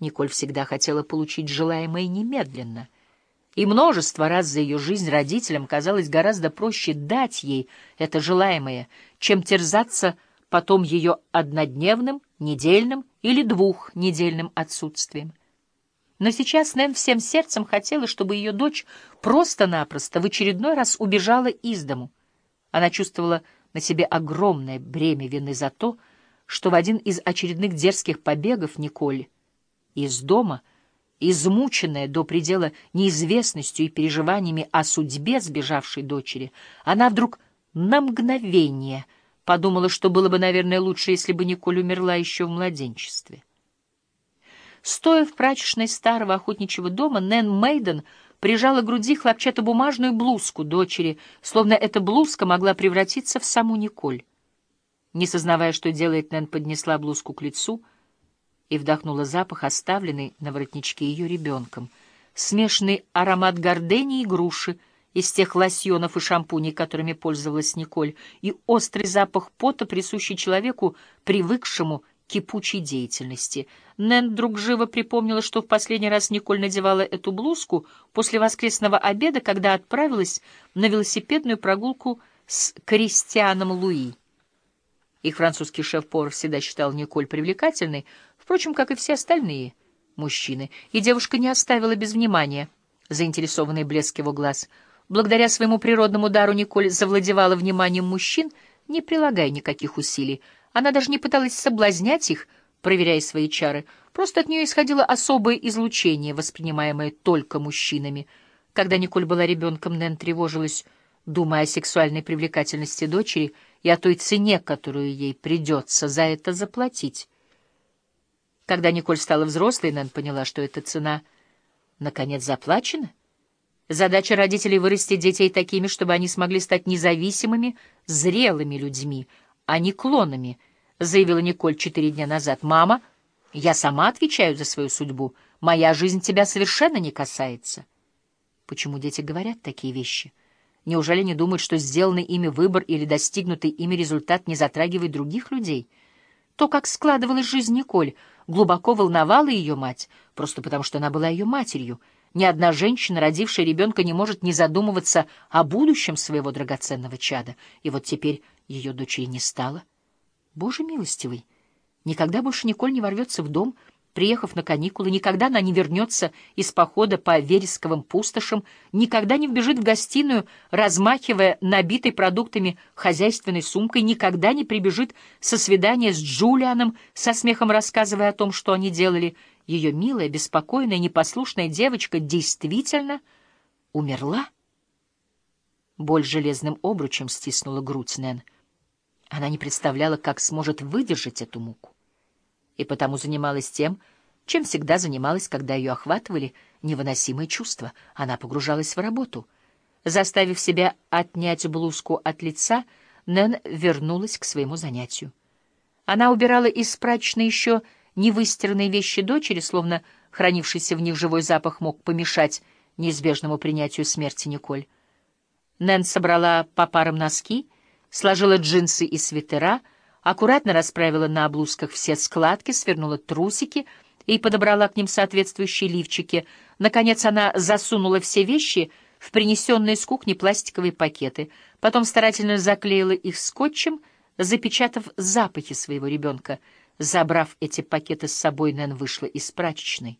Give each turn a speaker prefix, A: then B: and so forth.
A: Николь всегда хотела получить желаемое немедленно. И множество раз за ее жизнь родителям казалось гораздо проще дать ей это желаемое, чем терзаться потом ее однодневным, недельным или двухнедельным отсутствием. Но сейчас Нэн всем сердцем хотела, чтобы ее дочь просто-напросто в очередной раз убежала из дому. Она чувствовала на себе огромное бремя вины за то, что в один из очередных дерзких побегов Николь из дома, измученная до предела неизвестностью и переживаниями о судьбе сбежавшей дочери, она вдруг на мгновение подумала, что было бы, наверное, лучше, если бы Николь умерла еще в младенчестве. Стоя в прачечной старого охотничьего дома, Нэн Мейден прижала к груди хлопчатобумажную блузку дочери, словно эта блузка могла превратиться в саму Николь. Не сознавая, что делает, Нэн поднесла блузку к лицу и вдохнула запах, оставленный на воротничке ее ребенком. Смешанный аромат гордени и груши из тех лосьонов и шампуней, которыми пользовалась Николь, и острый запах пота, присущий человеку, привыкшему кипучей деятельности. Нэн вдруг живо припомнила, что в последний раз Николь надевала эту блузку после воскресного обеда, когда отправилась на велосипедную прогулку с Кристианом Луи. Их французский шеф-повар всегда считал Николь привлекательной, впрочем, как и все остальные мужчины, и девушка не оставила без внимания заинтересованный блеск его глаз. Благодаря своему природному дару Николь завладевала вниманием мужчин, не прилагая никаких усилий. Она даже не пыталась соблазнять их, проверяя свои чары. Просто от нее исходило особое излучение, воспринимаемое только мужчинами. Когда Николь была ребенком, Нэн тревожилась, думая о сексуальной привлекательности дочери и о той цене, которую ей придется за это заплатить. Когда Николь стала взрослой, Нэн поняла, что эта цена наконец заплачена. Задача родителей — вырастить детей такими, чтобы они смогли стать независимыми, зрелыми людьми — а не клонами, — заявила Николь четыре дня назад. «Мама, я сама отвечаю за свою судьбу. Моя жизнь тебя совершенно не касается». Почему дети говорят такие вещи? Неужели не думают, что сделанный ими выбор или достигнутый ими результат не затрагивает других людей? То, как складывалась жизнь Николь, глубоко волновала ее мать, просто потому что она была ее матерью. Ни одна женщина, родившая ребенка, не может не задумываться о будущем своего драгоценного чада. И вот теперь ее дочери не стало. Боже милостивый! Никогда больше Николь не ворвется в дом, приехав на каникулы, никогда она не вернется из похода по вересковым пустошам, никогда не вбежит в гостиную, размахивая набитой продуктами хозяйственной сумкой, никогда не прибежит со свидания с Джулианом, со смехом рассказывая о том, что они делали. Ее милая, беспокойная, непослушная девочка действительно умерла. Боль железным обручем стиснула грудь Нэн. Она не представляла, как сможет выдержать эту муку. И потому занималась тем, чем всегда занималась, когда ее охватывали невыносимые чувства. Она погружалась в работу. Заставив себя отнять блузку от лица, Нэн вернулась к своему занятию. Она убирала из прачечной еще невыстиранные вещи дочери, словно хранившийся в них живой запах мог помешать неизбежному принятию смерти Николь. Нэн собрала по парам носки, сложила джинсы и свитера, аккуратно расправила на блузках все складки, свернула трусики и подобрала к ним соответствующие лифчики. Наконец она засунула все вещи в принесенные с кухни пластиковые пакеты, потом старательно заклеила их скотчем, запечатав запахи своего ребенка. Забрав эти пакеты с собой, Нэн вышла из прачечной.